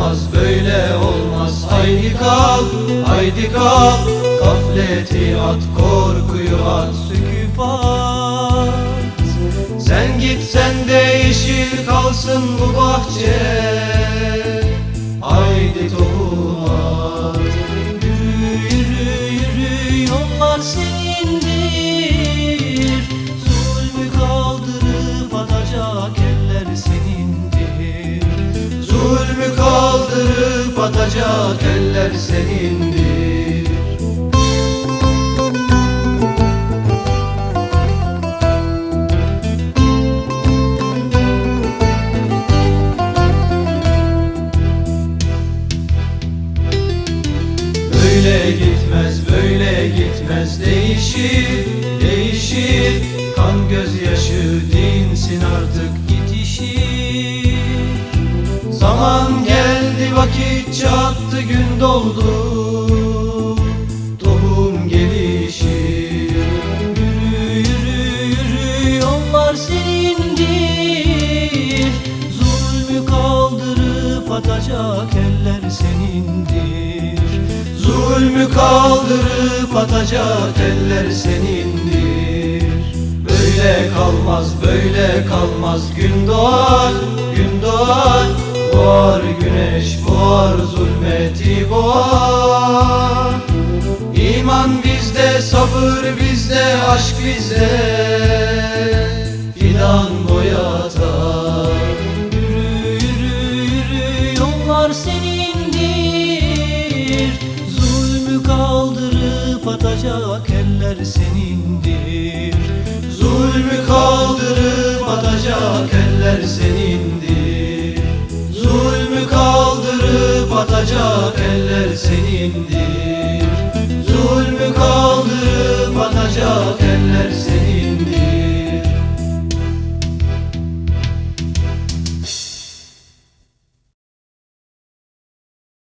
kalmaz böyle olmaz. Haydi kalk haydi kalk. Gafleti at korkuyu at Söküp at. Sen git sen de yeşil kalsın bu bahçe Zulmü kaldırıp atacak eller senindir. Böyle gitmez böyle gitmez. Değişir değişir. Kan gözyaşı Zaman geldi vakit çattı gün doldu. Tohum gelişir. Yürü yürü yürü yollar senindir. Zulmü kaldırıp atacak eller senindir. Zulmü kaldırıp atacak eller senindir. Böyle kalmaz böyle kalmaz. Gün doğar gün doğar Boğar güneş boğar zulmeti boğar İman bizde sabır bizde aşk bizde. Fidan boyatar Yürü yürü yürü yollar senindir. Zulmü kaldırıp atacak eller senindir. Zulmü kaldırıp atacak eller senindir kaldırıp atacak eller senindir